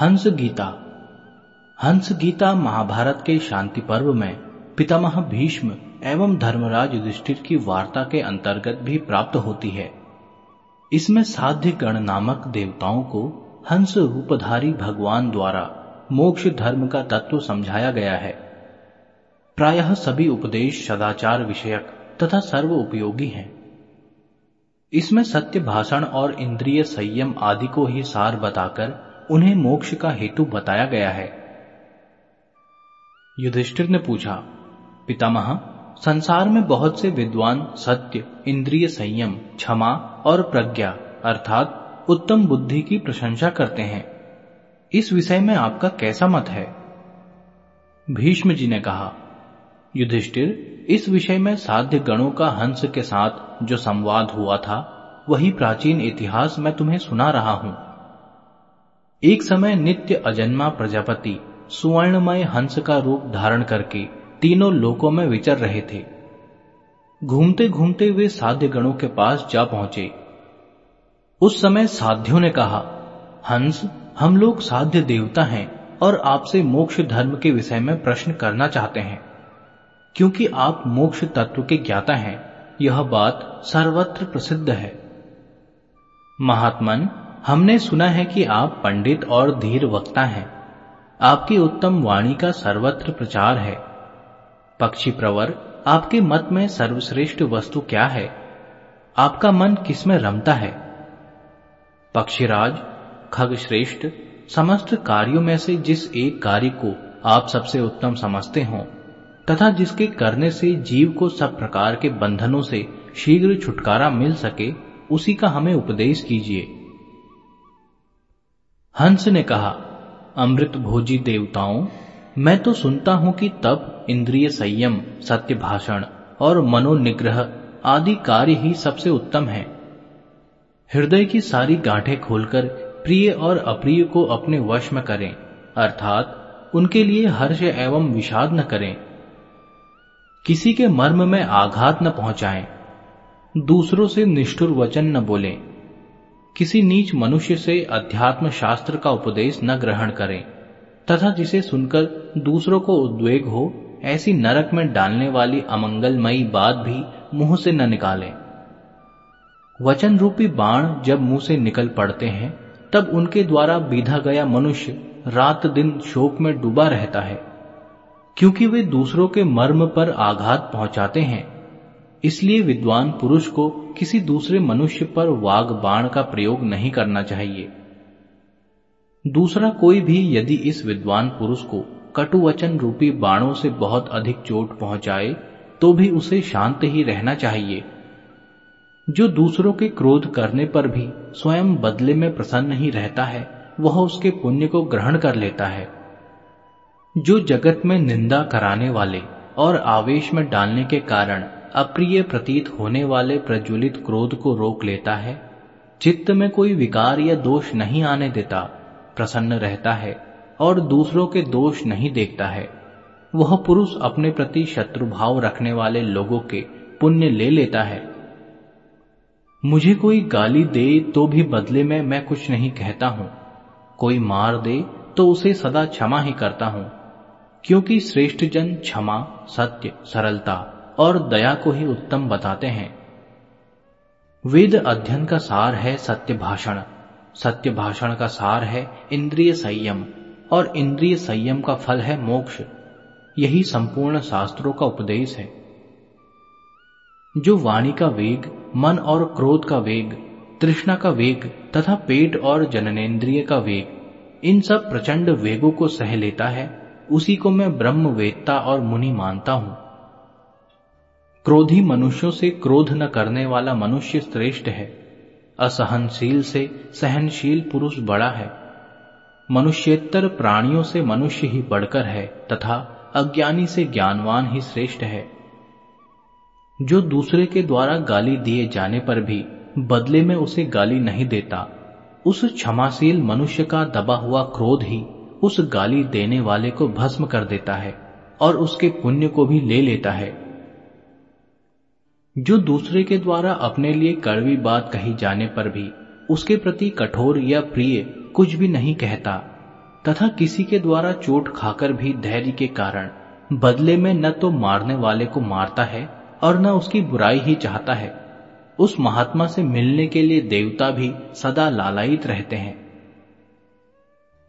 हंस गीता। हंस गीता महाभारत के शांति पर्व में पितामह भीष्म एवं धर्मराज युधिष्ठिर की वार्ता के अंतर्गत भी प्राप्त होती है। इसमें साध्य गण नामक देवताओं को हंस रूपधारी भगवान द्वारा मोक्ष धर्म का तत्व समझाया गया है। प्रायः सभी उपदेश सदाचार विषयक तथा सर्व उपयोगी हैं। इसमें सत्य भाषण और इंद्रिय संयम आदि को ही सार बताकर उन्हें मोक्ष का हेतु बताया गया है। युधिष्ठिर ने पूछा, पितामह, संसार में बहुत से विद्वान, सत्य, इंद्रिय संयम, क्षमा और प्रज्ञा, अर्थात उत्तम बुद्धि की प्रशंसा करते हैं। इस विषय में आपका कैसा मत है? भीष्म जी ने कहा, युधिष्ठिर, इस विषय में साध्य गणों का हंस के साथ जो संवाद हुआ था, वही प्राचीन इतिहास मैं तुम्हें सुना रहा हूँ। एक समय नित्य अजन्मा प्रजापति सुवर्णमय हंस का रूप धारण करके तीनों लोकों में विचर रहे थे। घूमते घूमते वे साध्य गणों के पास जा पहुँचे। उस समय साध्यों ने कहा, हंस, हम लोग साध्य देवता हैं और आपसे मोक्ष धर्म के विषय में प्रश्न करना चाहते हैं। क्योंकि आप मोक्ष तत्व के ज्ञाता हैं, यह बात सर्वत्र प्रसिद्ध है। महात्मन हमने सुना है कि आप पंडित और धीर वक्ता हैं। आपकी उत्तम वाणी का सर्वत्र प्रचार है। पक्षी प्रवर, आपके मत में सर्वश्रेष्ठ वस्तु क्या है? आपका मन किसमें रमता है? पक्षीराज, खगश्रेष्ठ, समस्त कार्यों में से जिस एक कार्य को आप सबसे उत्तम समझते हो, तथा जिसके करने से जीव को सब प्रकार के बंधनों से शीघ्र छुटकारा मिल सके, उसी का हमें उपदेश कीजिए। हंस ने कहा, अमृत भोजी देवताओं, मैं तो सुनता हूँ कि तप इंद्रिय संयम, सत्य भाषण और मनोनिग्रह आदि कार्य ही सबसे उत्तम है। हृदय की सारी गांठें खोलकर प्रिय और अप्रिय को अपने वश में करें, अर्थात उनके लिए हर्ष एवं विषाद न करें। किसी के मर्म में आघात न पहुंचाएँ, दूसरों से निष्ठुर वचन न बोलें। किसी नीच मनुष्य से अध्यात्म शास्त्र का उपदेश न ग्रहण करें, तथा जिसे सुनकर दूसरों को उद्वेग हो, ऐसी नरक में डालने वाली अमंगलमयी बात भी मुँह से न निकालें। वचन रूपी बाण जब मुँह से निकल पड़ते हैं, तब उनके द्वारा बीधा गया मनुष्य रात दिन शोक में डूबा रहता है, क्योंकि वे दूसरों के मर्म पर आघात पहुंचाते हैं। इसलिए विद्वान पुरुष को किसी दूसरे मनुष्य पर वाग बाण का प्रयोग नहीं करना चाहिए। दूसरा कोई भी यदि इस विद्वान पुरुष को कटुवचन रूपी बाणों से बहुत अधिक चोट पहुँचाए तो भी उसे शांत ही रहना चाहिए। जो दूसरों के क्रोध करने पर भी स्वयं बदले में प्रसन्न ही रहता है, वह उसके पुण्य को ग्रहण कर लेता है। जो जगत में निंदा कराने वाले और आवेश में डालने के कारण अप्रिय प्रतीत होने वाले प्रज्वलित क्रोध को रोक लेता है। चित्त में कोई विकार या दोष नहीं आने देता, प्रसन्न रहता है और दूसरों के दोष नहीं देखता है। वह पुरुष अपने प्रति शत्रुभाव रखने वाले लोगों के पुण्य ले लेता है। मुझे कोई गाली दे तो भी बदले में मैं कुछ नहीं कहता हूँ। कोई मार दे तो उसे सदा क्षमा ही करता हूँ, क्योंकि श्रेष्ठ जन क्षमा, सत्य, सरलता और दया को ही उत्तम बताते हैं। वेद अध्ययन का सार है सत्य भाषण। सत्य भाषण का सार है इंद्रिय संयम, और इंद्रिय संयम का फल है मोक्ष। यही संपूर्ण शास्त्रों का उपदेश है। जो वाणी का वेग, मन और क्रोध का वेग, तृष्णा का वेग तथा पेट और जननेन्द्रिय का वेग, इन सब प्रचंड वेगों को सह लेता है, उसी को मैं ब्रह्म वेदता और मुनि मानता हूँ। क्रोधी मनुष्यों से क्रोध न करने वाला मनुष्य श्रेष्ठ है। असहनशील से सहनशील पुरुष बड़ा है। मनुष्यतर प्राणियों से मनुष्य ही बढ़कर है तथा अज्ञानी से ज्ञानवान ही श्रेष्ठ है। जो दूसरे के द्वारा गाली दिए जाने पर भी बदले में उसे गाली नहीं देता, उस क्षमाशील मनुष्य का दबा हुआ क्रोध ही उस गाली देने वाले को भस्म कर देता है और उसके पुण्य को भी ले लेता है। जो दूसरे के द्वारा अपने लिए कड़वी बात कही जाने पर भी उसके प्रति कठोर या प्रिय कुछ भी नहीं कहता, तथा किसी के द्वारा चोट खाकर भी धैर्य के कारण बदले में न तो मारने वाले को मारता है और न उसकी बुराई ही चाहता है। उस महात्मा से मिलने के लिए देवता भी सदा लालायित रहते हैं।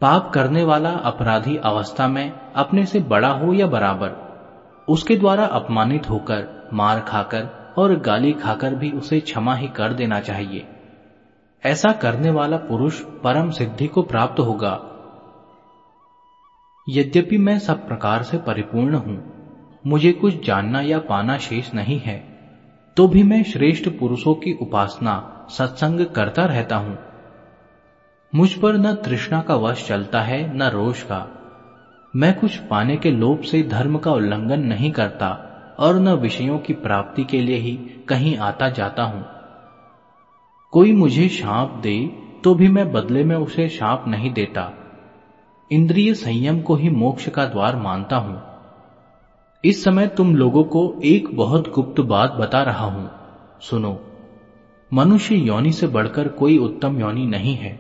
पाप करने वाला अपराधी अवस्था में अपने से बड़ा हो या बराबर, उसके द्वारा अपमानित होकर मार खाकर और गाली खाकर भी उसे क्षमा ही कर देना चाहिए। ऐसा करने वाला पुरुष परम सिद्धि को प्राप्त होगा। यद्यपि मैं सब प्रकार से परिपूर्ण हूँ, मुझे कुछ जानना या पाना शेष नहीं है तो भी मैं श्रेष्ठ पुरुषों की उपासना सत्संग करता रहता हूँ। मुझ पर न तृष्णा का वश चलता है, न रोष का। मैं कुछ पाने के लोभ से धर्म का उल्लंघन नहीं करता। और न विषयों की प्राप्ति के लिए ही कहीं आता जाता हूँ। कोई मुझे शाप दे तो भी मैं बदले में उसे शाप नहीं देता। इंद्रिय संयम को ही मोक्ष का द्वार मानता हूँ। इस समय तुम लोगों को एक बहुत गुप्त बात बता रहा हूँ। सुनो, मनुष्य योनि से बढ़कर कोई उत्तम योनि नहीं है।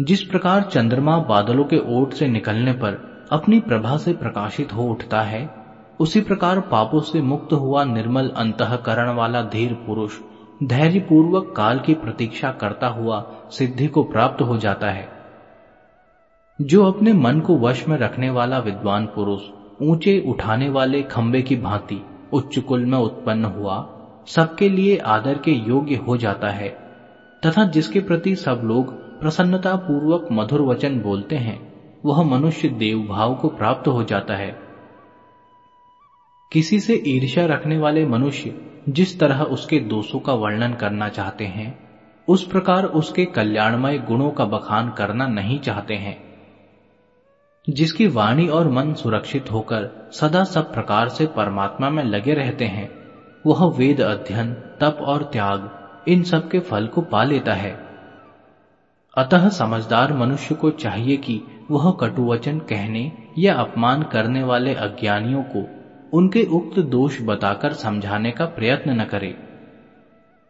जिस प्रकार चंद्रमा बादलों के ओट से निकलने पर अपनी प्रभा से प्रकाशित हो उठता है उसी प्रकार पापों से मुक्त हुआ निर्मल अंतकरण वाला धीर पुरुष धैर्य पूर्वक काल की प्रतीक्षा करता हुआ सिद्धि को प्राप्त हो जाता है। जो अपने मन को वश में रखने वाला विद्वान पुरुष ऊँचे उठाने वाले खंबे की भांति उच्च कुल में उत्पन्न हुआ, सबके लिए आदर के योग्य हो जाता है, तथा जिसके प्रति सब लोग प्रसन्नता पूर्वक मधुर वचन बोलते हैं, वह मनुष्य देव भाव को प्राप्त हो जाता है। किसी से ईर्ष्या रखने वाले मनुष्य जिस तरह उसके दोषों का वर्णन करना चाहते हैं, उस प्रकार उसके कल्याणमय गुणों का बखान करना नहीं चाहते हैं। जिसकी वाणी और मन सुरक्षित होकर सदा सब प्रकार से परमात्मा में लगे रहते हैं, वह वेद अध्ययन, तप और त्याग, इन सब के फल को पा लेता है। अतः समझदार मनुष्य को चाहिए कि वह कटुवचन कहने या अपमान करने वाले अज्ञानियों को उनके उक्त दोष बताकर समझाने का प्रयत्न न करे।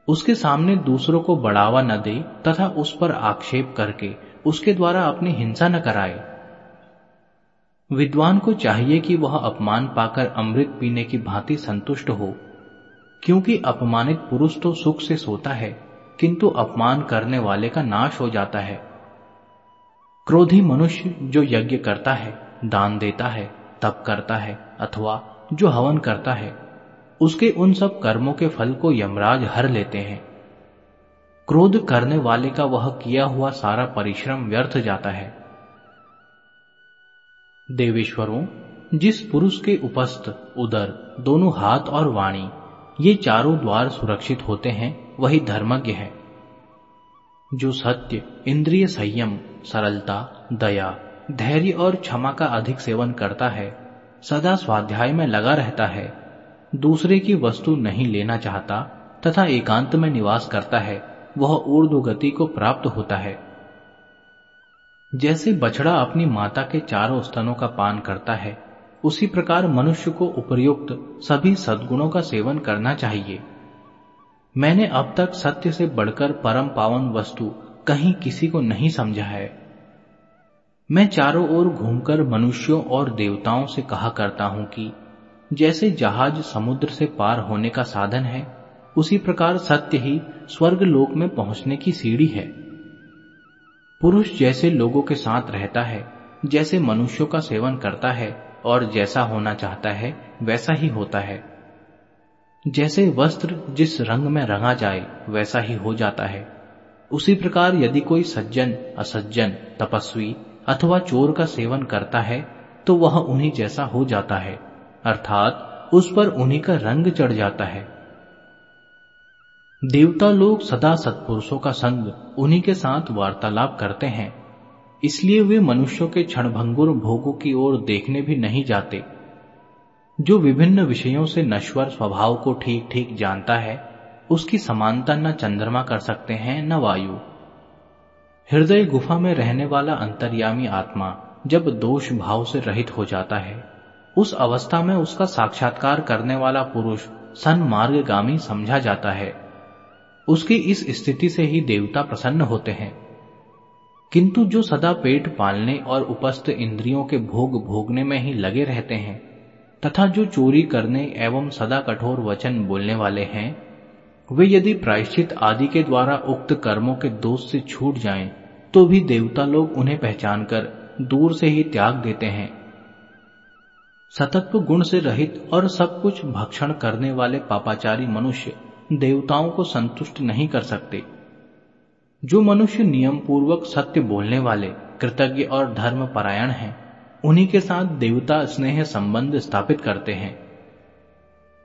उसके सामने दूसरों को बढ़ावा न दे तथा उस पर आक्षेप करके उसके द्वारा अपनी हिंसा न कराए। विद्वान को चाहिए कि वह अपमान पाकर अमृत पीने की भांति संतुष्ट हो, क्योंकि अपमानित पुरुष तो सुख से सोता है, किंतु अपमान करने वाले का नाश हो जाता है। क्रोधी मनुष्य जो यज्ञ करता है, दान देता है, तप करता है अथवा जो हवन करता है, उसके उन सब कर्मों के फल को यमराज हर लेते हैं। क्रोध करने वाले का वह किया हुआ सारा परिश्रम व्यर्थ जाता है। देवेश्वरों, जिस पुरुष के उपस्थ, उदर, दोनों हाथ और वाणी, ये चारों द्वार सुरक्षित होते हैं, वही धर्मज्ञ है। जो सत्य, इंद्रिय संयम, सरलता, दया, धैर्य और क्षमा का अधिक सेवन करता है सदा स्वाध्याय में लगा रहता है। दूसरे की वस्तु नहीं लेना चाहता तथा एकांत में निवास करता है, वह ऊर्ध्व गति को प्राप्त होता है। जैसे बछड़ा अपनी माता के चारों स्तनों का पान करता है, उसी प्रकार मनुष्य को उपयुक्त सभी सद्गुणों का सेवन करना चाहिए। मैंने अब तक सत्य से बढ़कर परम पावन वस्तु कहीं किसी को नहीं समझा है। मैं चारों ओर घूमकर मनुष्यों और देवताओं से कहा करता हूँ कि जैसे जहाज़ समुद्र से पार होने का साधन है, उसी प्रकार सत्य ही स्वर्ग लोक में पहुँचने की सीढ़ी है। पुरुष जैसे लोगों के साथ रहता है, जैसे मनुष्यों का सेवन करता है और जैसा होना चाहता है, वैसा ही होता है। जैसे वस्त्र जिस रंग में रंगा जाए, वैसा ही हो जाता है। उसी प्रकार यदि कोई सज्जन, असज्जन, तपस्वी अथवा चोर का सेवन करता है तो वह उन्हीं जैसा हो जाता है। अर्थात, उस पर उन्हीं का रंग चढ़ जाता है। देवता लोग सदा सत्पुरुषों का संग उन्हीं के साथ वार्तालाप करते हैं। इसलिए वे मनुष्यों के क्षणभंगुर भोगों की ओर देखने भी नहीं जाते। जो विभिन्न विषयों से नश्वर स्वभाव को ठीक ठीक जानता है, उसकी समानता न चंद्रमा कर सकते हैं, न वायु। हृदय गुफा में रहने वाला अंतर्यामी आत्मा जब दोष भाव से रहित हो जाता है, उस अवस्था में उसका साक्षात्कार करने वाला पुरुष सन्मार्गामी समझा जाता है। उसकी इस स्थिति से ही देवता प्रसन्न होते हैं। किंतु जो सदा पेट पालने और उपस्थ इंद्रियों के भोग भोगने में ही लगे रहते हैं, तथा जो चोरी करने एवं सदा कठोर वचन बोलने वाले हैं वे यदि प्रायश्चित आदि के द्वारा उक्त कर्मों के दोष से छूट जाएँ, तो भी देवता लोग उन्हें पहचान कर दूर से ही त्याग देते हैं। सतत्व गुण से रहित और सब कुछ भक्षण करने वाले पापाचारी मनुष्य देवताओं को संतुष्ट नहीं कर सकते। जो मनुष्य नियम पूर्वक सत्य बोलने वाले कृतज्ञ और धर्म परायण हैं उन्हीं के साथ देवता स्नेह संबंध स्थापित करते हैं।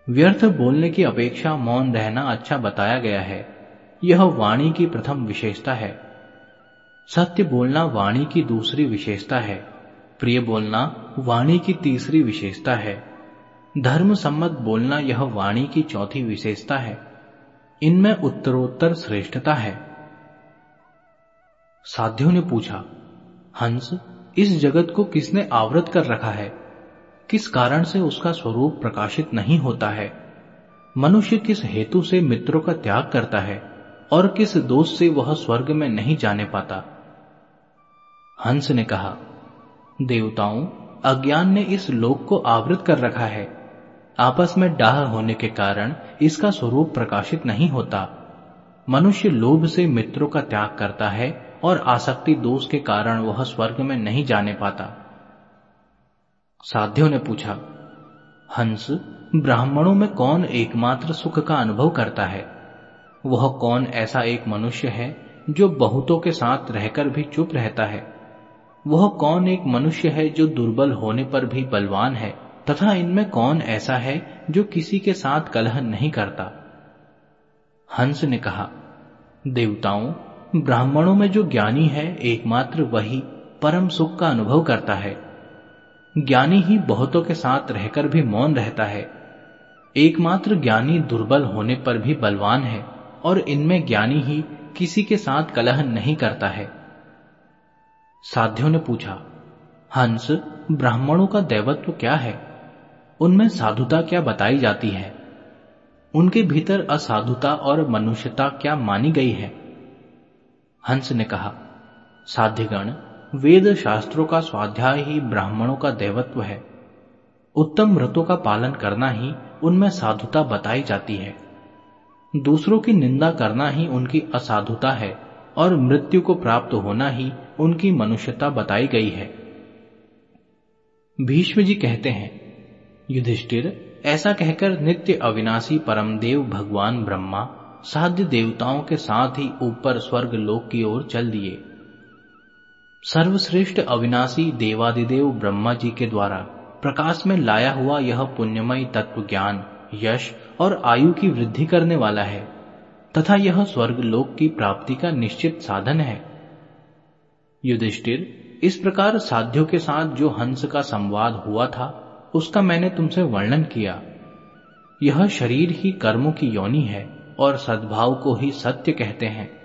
व्यर्थ बोलने की अपेक्षा मौन रहना अच्छा बताया गया है। यह वाणी की प्रथम विशेषता है। सत्य बोलना वाणी की दूसरी विशेषता है। प्रिय बोलना वाणी की तीसरी विशेषता है। धर्म सम्मत बोलना यह वाणी की चौथी विशेषता है। इनमें उत्तरोत्तर श्रेष्ठता है। साध्यों ने पूछा, हंस, इस जगत को किसने आवृत कर रखा है? किस कारण से उसका स्वरूप प्रकाशित नहीं होता है? मनुष्य किस हेतु से मित्रों का त्याग करता है और किस दोष से वह स्वर्ग में नहीं जाने पाता? हंस ने कहा, देवताओं, अज्ञान ने इस लोक को आवृत कर रखा है। आपस में डाह होने के कारण इसका स्वरूप प्रकाशित नहीं होता। मनुष्य लोभ से मित्रों का त्याग करता है और आसक्ति दोष के कारण वह स्वर्ग में नहीं जाने पाता। साध्यों ने पूछा, हंस, ब्राह्मणों में कौन एकमात्र सुख का अनुभव करता है? वह कौन ऐसा एक मनुष्य है जो बहुतों के साथ रहकर भी चुप रहता है? वह कौन एक मनुष्य है जो दुर्बल होने पर भी बलवान है? तथा इनमें कौन ऐसा है जो किसी के साथ कलह नहीं करता? हंस ने कहा, देवताओं, ब्राह्मणों में जो ज्ञानी है, एकमात्र वही परम सुख का अनुभव करता है। ज्ञानी ही बहुतों के साथ रहकर भी मौन रहता है। एकमात्र ज्ञानी दुर्बल होने पर भी बलवान है, और इनमें ज्ञानी ही किसी के साथ कलह नहीं करता है। साध्यों ने पूछा, हंस, ब्राह्मणों का दैवत्व क्या है? उनमें साधुता क्या बताई जाती है? उनके भीतर असाधुता और मनुष्यता क्या मानी गई है? हंस ने कहा साध्यगण वेद शास्त्रों का स्वाध्याय ही ब्राह्मणों का देवत्व है। उत्तम व्रतों का पालन करना ही उनमें साधुता बताई जाती है। दूसरों की निंदा करना ही उनकी असाधुता है और मृत्यु को प्राप्त होना ही उनकी मनुष्यता बताई गई है। भीष्म जी कहते हैं, युधिष्ठिर, ऐसा कहकर नित्य अविनाशी परमदेव भगवान ब्रह्मा साध्य देवताओं के साथ ही ऊपर स्वर्ग लोक की ओर चल दिए। सर्वश्रेष्ठ अविनाशी देवादिदेव ब्रह्मा जी के द्वारा प्रकाश में लाया हुआ यह पुण्यमय तत्व ज्ञान, यश और आयु की वृद्धि करने वाला है, तथा यह स्वर्ग लोक की प्राप्ति का निश्चित साधन है। युधिष्ठिर, इस प्रकार साध्यों के साथ जो हंस का संवाद हुआ था, उसका मैंने तुमसे वर्णन किया। यह शरीर ही कर्मों की योनि है और सद्भाव को ही सत्य कहते हैं।